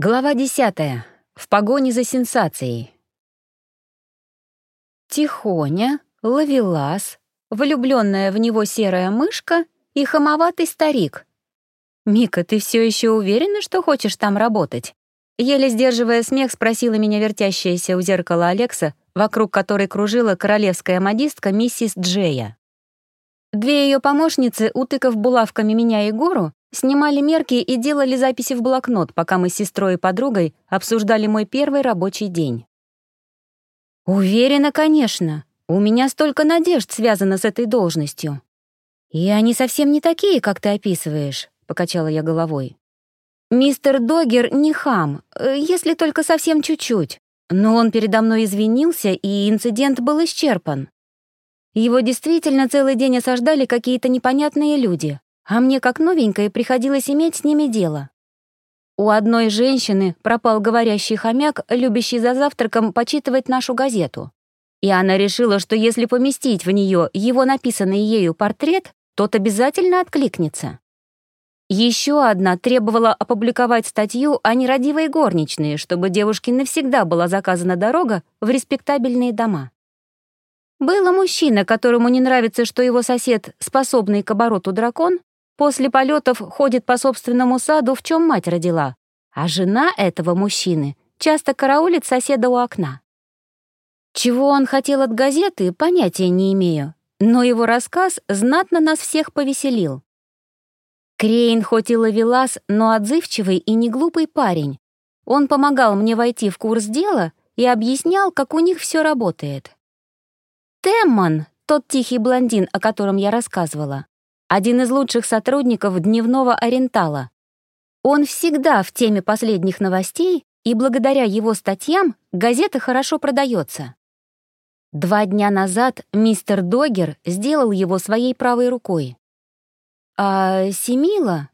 Глава десятая. В погоне за сенсацией. Тихоня, ловелас, влюбленная в него серая мышка и хамоватый старик. «Мика, ты все еще уверена, что хочешь там работать?» Еле сдерживая смех, спросила меня вертящаяся у зеркала Алекса, вокруг которой кружила королевская модистка миссис Джея. Две ее помощницы, утыкав булавками меня и Гору, Снимали мерки и делали записи в блокнот, пока мы с сестрой и подругой обсуждали мой первый рабочий день. «Уверена, конечно. У меня столько надежд связано с этой должностью. И они совсем не такие, как ты описываешь», — покачала я головой. «Мистер Догер не хам, э, если только совсем чуть-чуть. Но он передо мной извинился, и инцидент был исчерпан. Его действительно целый день осаждали какие-то непонятные люди, а мне, как новенькой, приходилось иметь с ними дело. У одной женщины пропал говорящий хомяк, любящий за завтраком почитывать нашу газету. И она решила, что если поместить в нее его написанный ею портрет, тот обязательно откликнется. Еще одна требовала опубликовать статью о нерадивой горничной, чтобы девушке навсегда была заказана дорога в респектабельные дома. Был мужчина, которому не нравится, что его сосед, способный к обороту дракон, После полетов ходит по собственному саду, в чем мать родила, а жена этого мужчины часто караулит соседа у окна. Чего он хотел от газеты, понятия не имею, но его рассказ знатно нас всех повеселил. Крейн хоть и ловелас, но отзывчивый и неглупый парень. Он помогал мне войти в курс дела и объяснял, как у них все работает. Темман, тот тихий блондин, о котором я рассказывала, один из лучших сотрудников дневного Орентала. Он всегда в теме последних новостей, и благодаря его статьям газета хорошо продается. Два дня назад мистер Догер сделал его своей правой рукой. А Семила?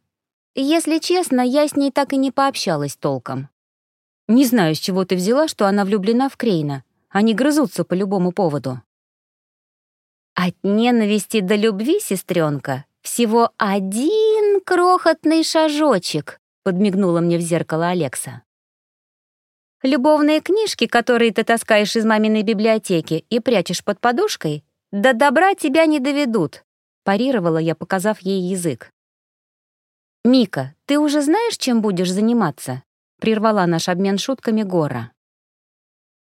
Если честно, я с ней так и не пообщалась толком. Не знаю, с чего ты взяла, что она влюблена в Крейна. Они грызутся по любому поводу. От ненависти до любви, сестренка, всего один крохотный шажочек, подмигнула мне в зеркало Алекса. Любовные книжки, которые ты таскаешь из маминой библиотеки и прячешь под подушкой, до добра тебя не доведут, парировала я, показав ей язык. «Мика, ты уже знаешь, чем будешь заниматься?» — прервала наш обмен шутками Гора.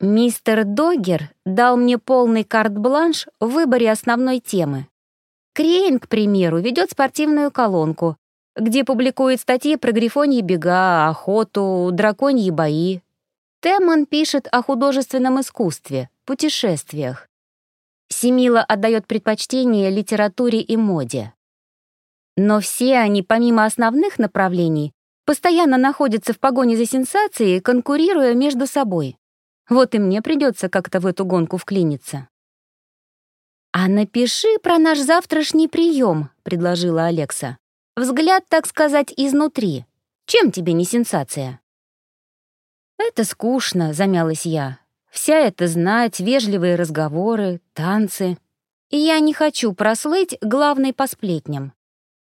Мистер Догер дал мне полный карт-бланш в выборе основной темы. Крейн, к примеру, ведет спортивную колонку, где публикует статьи про грифоньи бега, охоту, драконьи бои. Темман пишет о художественном искусстве, путешествиях. Семила отдает предпочтение литературе и моде. Но все они, помимо основных направлений, постоянно находятся в погоне за сенсацией, конкурируя между собой. Вот и мне придется как-то в эту гонку вклиниться. «А напиши про наш завтрашний прием», — предложила Алекса. «Взгляд, так сказать, изнутри. Чем тебе не сенсация?» «Это скучно», — замялась я. «Вся эта знать, вежливые разговоры, танцы. И я не хочу прослыть главной по сплетням.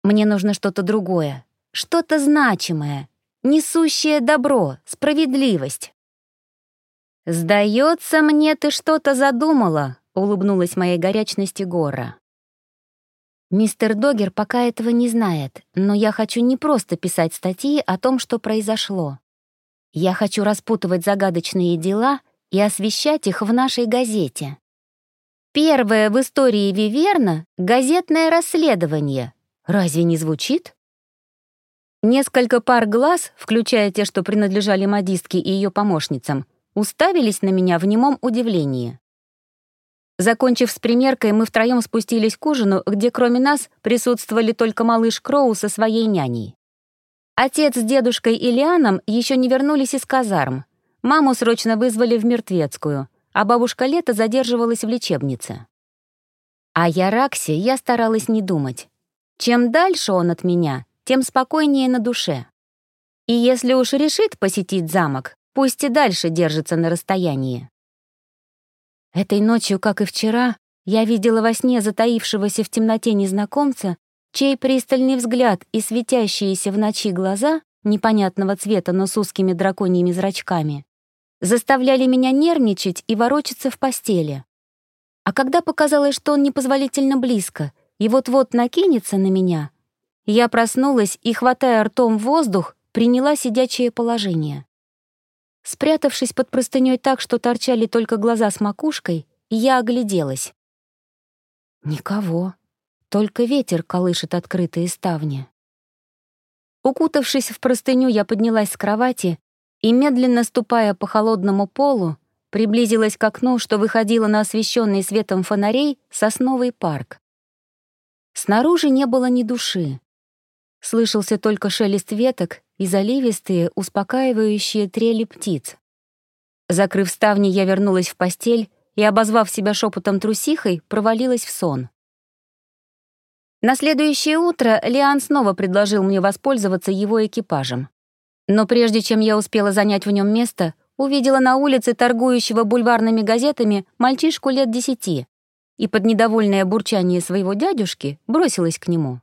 Мне нужно что-то другое, что-то значимое, несущее добро, справедливость». «Сдается мне, ты что-то задумала», — улыбнулась моей горячности Гора. «Мистер Догер пока этого не знает, но я хочу не просто писать статьи о том, что произошло. Я хочу распутывать загадочные дела и освещать их в нашей газете. Первое в истории Виверна — газетное расследование. Разве не звучит?» Несколько пар глаз, включая те, что принадлежали модистке и ее помощницам, уставились на меня в немом удивлении. Закончив с примеркой, мы втроем спустились к ужину, где кроме нас присутствовали только малыш Кроу со своей няней. Отец с дедушкой и Лианом еще не вернулись из казарм. Маму срочно вызвали в мертвецкую, а бабушка Лето задерживалась в лечебнице. А я Раксе я старалась не думать. Чем дальше он от меня, тем спокойнее на душе. И если уж решит посетить замок, Пусть и дальше держится на расстоянии. Этой ночью, как и вчера, я видела во сне затаившегося в темноте незнакомца, чей пристальный взгляд и светящиеся в ночи глаза непонятного цвета, но с узкими драконьими зрачками, заставляли меня нервничать и ворочаться в постели. А когда показалось, что он непозволительно близко и вот-вот накинется на меня, я проснулась и, хватая ртом воздух, приняла сидячее положение. Спрятавшись под простыней так, что торчали только глаза с макушкой, я огляделась. Никого. Только ветер колышет открытые ставни. Укутавшись в простыню, я поднялась с кровати и, медленно ступая по холодному полу, приблизилась к окну, что выходило на освещенный светом фонарей сосновый парк. Снаружи не было ни души. Слышался только шелест веток и заливистые, успокаивающие трели птиц. Закрыв ставни, я вернулась в постель и, обозвав себя шепотом трусихой, провалилась в сон. На следующее утро Лиан снова предложил мне воспользоваться его экипажем. Но прежде чем я успела занять в нем место, увидела на улице торгующего бульварными газетами мальчишку лет десяти и под недовольное бурчание своего дядюшки бросилась к нему.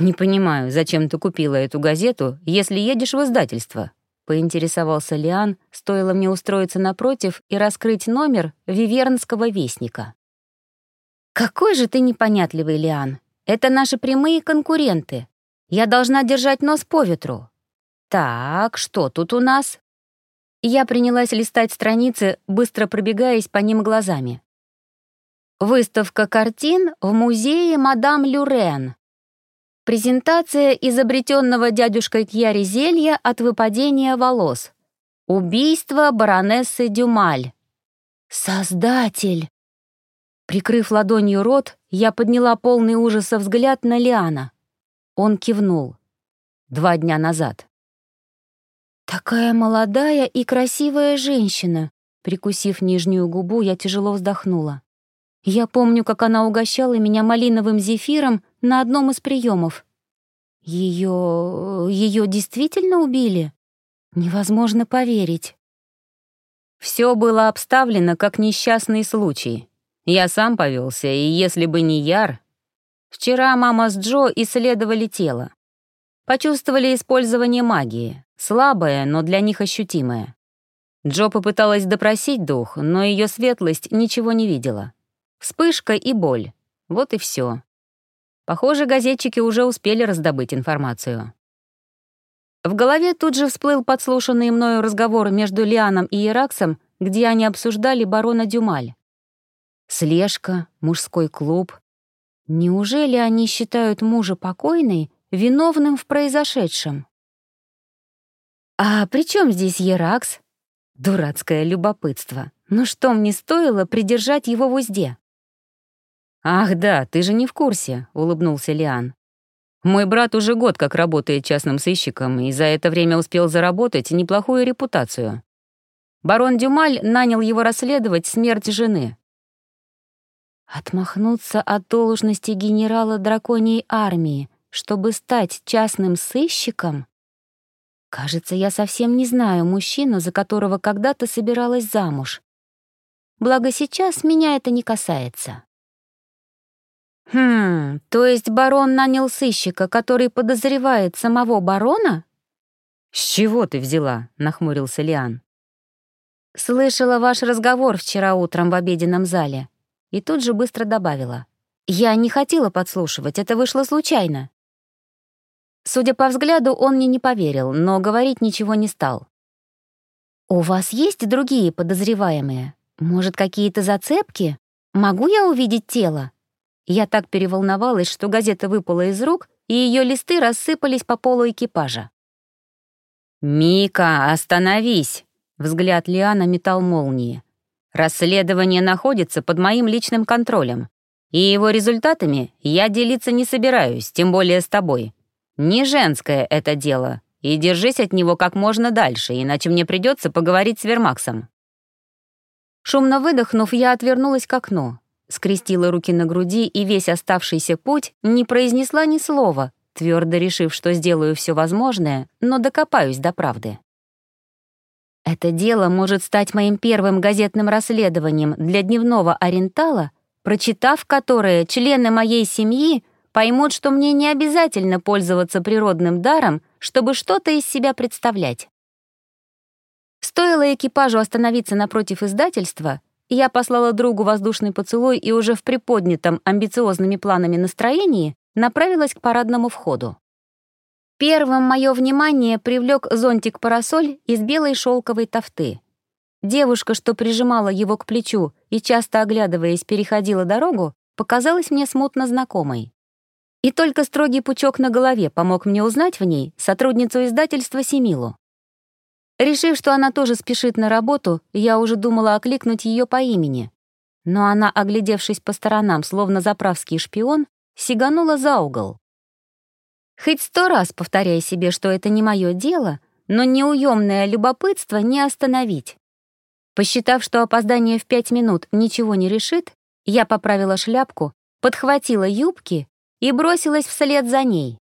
«Не понимаю, зачем ты купила эту газету, если едешь в издательство?» — поинтересовался Лиан, стоило мне устроиться напротив и раскрыть номер Вивернского вестника. «Какой же ты непонятливый, Лиан! Это наши прямые конкуренты. Я должна держать нос по ветру. Так, что тут у нас?» Я принялась листать страницы, быстро пробегаясь по ним глазами. Выставка картин в музее мадам Люрен. Презентация изобретенного дядюшкой Кьяри зелья от выпадения волос. Убийство баронессы Дюмаль. Создатель! Прикрыв ладонью рот, я подняла полный ужаса взгляд на Лиана. Он кивнул. Два дня назад. «Такая молодая и красивая женщина!» Прикусив нижнюю губу, я тяжело вздохнула. Я помню, как она угощала меня малиновым зефиром на одном из приемов. Ее... ее действительно убили? Невозможно поверить. Все было обставлено как несчастный случай. Я сам повелся, и если бы не Яр... Вчера мама с Джо исследовали тело. Почувствовали использование магии. Слабое, но для них ощутимое. Джо попыталась допросить дух, но ее светлость ничего не видела. Вспышка и боль. Вот и все. Похоже, газетчики уже успели раздобыть информацию. В голове тут же всплыл подслушанный мною разговор между Лианом и Ираксом, где они обсуждали барона Дюмаль. Слежка, мужской клуб. Неужели они считают мужа покойной виновным в произошедшем? А при чем здесь Еракс? Дурацкое любопытство. Ну что мне стоило придержать его в узде? «Ах да, ты же не в курсе», — улыбнулся Лиан. «Мой брат уже год как работает частным сыщиком и за это время успел заработать неплохую репутацию. Барон Дюмаль нанял его расследовать смерть жены». Отмахнуться от должности генерала драконьей армии, чтобы стать частным сыщиком? Кажется, я совсем не знаю мужчину, за которого когда-то собиралась замуж. Благо сейчас меня это не касается. «Хм, то есть барон нанял сыщика, который подозревает самого барона?» «С чего ты взяла?» — нахмурился Лиан. «Слышала ваш разговор вчера утром в обеденном зале». И тут же быстро добавила. «Я не хотела подслушивать, это вышло случайно». Судя по взгляду, он мне не поверил, но говорить ничего не стал. «У вас есть другие подозреваемые? Может, какие-то зацепки? Могу я увидеть тело?» Я так переволновалась, что газета выпала из рук, и ее листы рассыпались по полу экипажа. «Мика, остановись!» — взгляд Лиана метал молнии. «Расследование находится под моим личным контролем, и его результатами я делиться не собираюсь, тем более с тобой. Не женское это дело, и держись от него как можно дальше, иначе мне придется поговорить с Вермаксом». Шумно выдохнув, я отвернулась к окну, скрестила руки на груди и весь оставшийся путь не произнесла ни слова, твердо решив, что сделаю все возможное, но докопаюсь до правды. Это дело может стать моим первым газетным расследованием для дневного ориентала, прочитав которое члены моей семьи поймут, что мне не обязательно пользоваться природным даром, чтобы что-то из себя представлять. Стоило экипажу остановиться напротив издательства, я послала другу воздушный поцелуй и уже в приподнятом амбициозными планами настроении направилась к парадному входу. Первым мое внимание привлек зонтик-парасоль из белой шелковой тофты. Девушка, что прижимала его к плечу и, часто оглядываясь, переходила дорогу, показалась мне смутно знакомой. И только строгий пучок на голове помог мне узнать в ней сотрудницу издательства Семилу. Решив, что она тоже спешит на работу, я уже думала окликнуть ее по имени. Но она, оглядевшись по сторонам, словно заправский шпион, сиганула за угол. Хоть сто раз повторяя себе, что это не мое дело, но неуемное любопытство не остановить. Посчитав, что опоздание в пять минут ничего не решит, я поправила шляпку, подхватила юбки и бросилась вслед за ней.